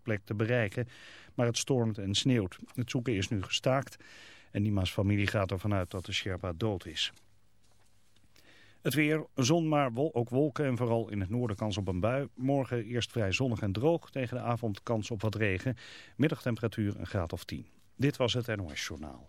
kustplek te bereiken, maar het stormt en sneeuwt. Het zoeken is nu gestaakt en Nima's familie gaat ervan uit dat de Sherpa dood is. Het weer, zon maar ook wolken en vooral in het noorden kans op een bui. Morgen eerst vrij zonnig en droog, tegen de avond kans op wat regen. Middagtemperatuur een graad of 10. Dit was het NOS Journaal.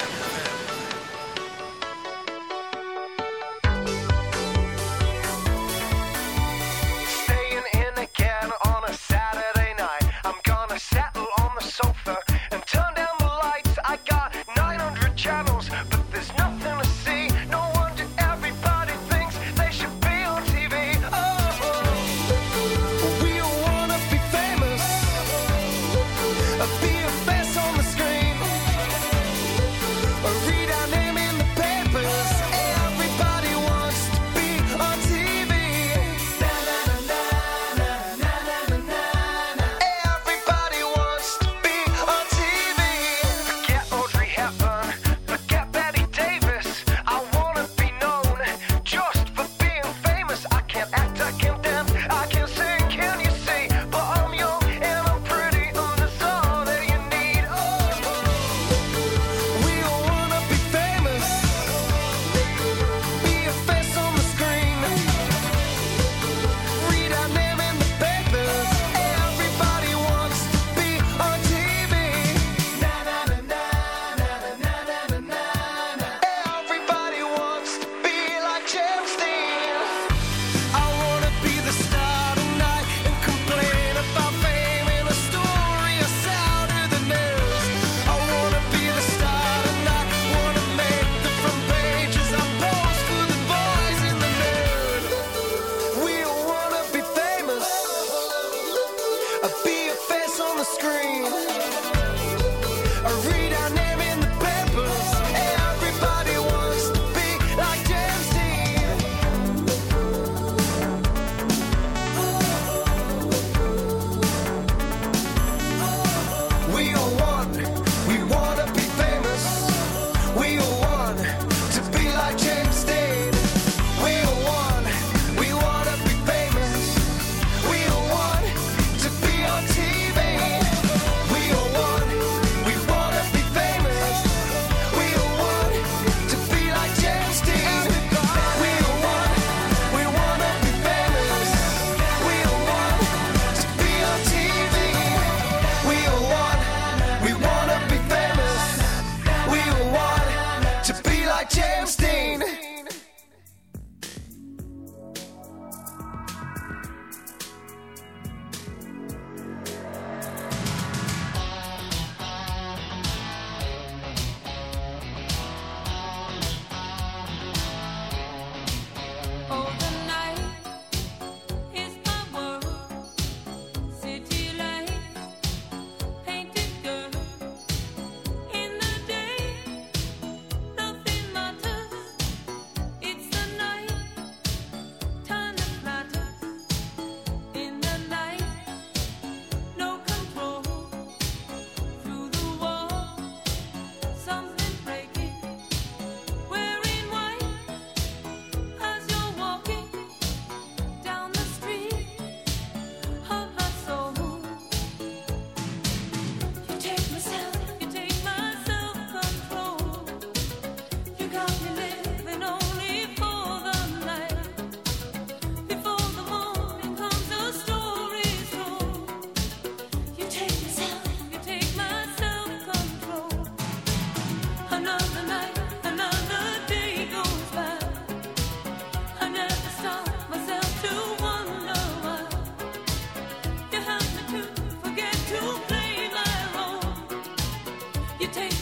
You take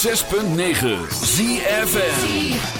106.9 ZFM.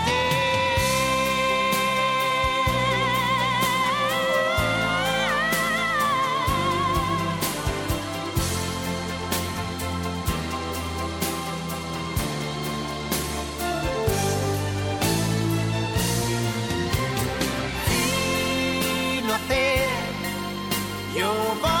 You're voice.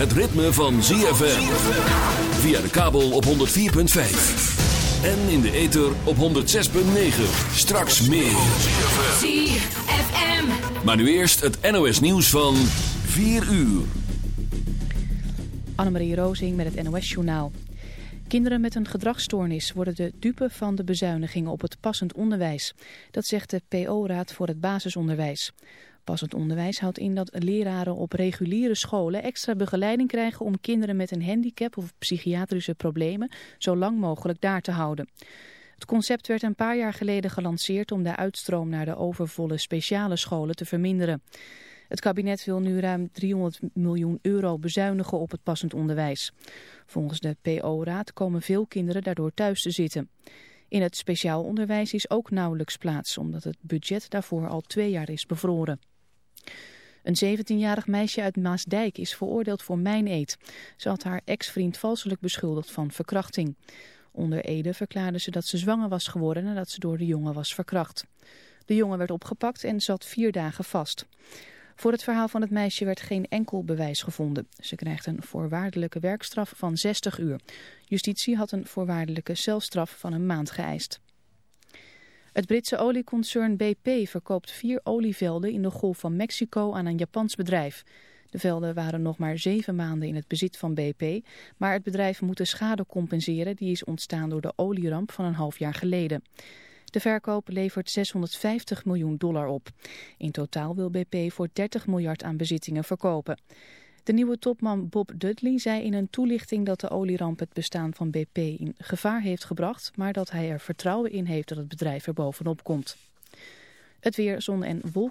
het ritme van ZFM. Via de kabel op 104.5. En in de ether op 106.9. Straks meer. ZFM. Maar nu eerst het NOS nieuws van 4 uur. Annemarie Rozing met het NOS-journaal. Kinderen met een gedragsstoornis worden de dupe van de bezuinigingen op het passend onderwijs. Dat zegt de PO-raad voor het basisonderwijs. Passend onderwijs houdt in dat leraren op reguliere scholen extra begeleiding krijgen om kinderen met een handicap of psychiatrische problemen zo lang mogelijk daar te houden. Het concept werd een paar jaar geleden gelanceerd om de uitstroom naar de overvolle speciale scholen te verminderen. Het kabinet wil nu ruim 300 miljoen euro bezuinigen op het passend onderwijs. Volgens de PO-raad komen veel kinderen daardoor thuis te zitten. In het speciaal onderwijs is ook nauwelijks plaats, omdat het budget daarvoor al twee jaar is bevroren. Een 17-jarig meisje uit Maasdijk is veroordeeld voor mijneed. Ze had haar ex-vriend valselijk beschuldigd van verkrachting. Onder Ede verklaarde ze dat ze zwanger was geworden nadat ze door de jongen was verkracht. De jongen werd opgepakt en zat vier dagen vast. Voor het verhaal van het meisje werd geen enkel bewijs gevonden. Ze krijgt een voorwaardelijke werkstraf van 60 uur. Justitie had een voorwaardelijke celstraf van een maand geëist. Het Britse olieconcern BP verkoopt vier olievelden in de Golf van Mexico aan een Japans bedrijf. De velden waren nog maar zeven maanden in het bezit van BP, maar het bedrijf moet de schade compenseren die is ontstaan door de olieramp van een half jaar geleden. De verkoop levert 650 miljoen dollar op. In totaal wil BP voor 30 miljard aan bezittingen verkopen. De nieuwe topman Bob Dudley zei in een toelichting dat de olieramp het bestaan van BP in gevaar heeft gebracht, maar dat hij er vertrouwen in heeft dat het bedrijf er bovenop komt. Het weer, zon en wolken.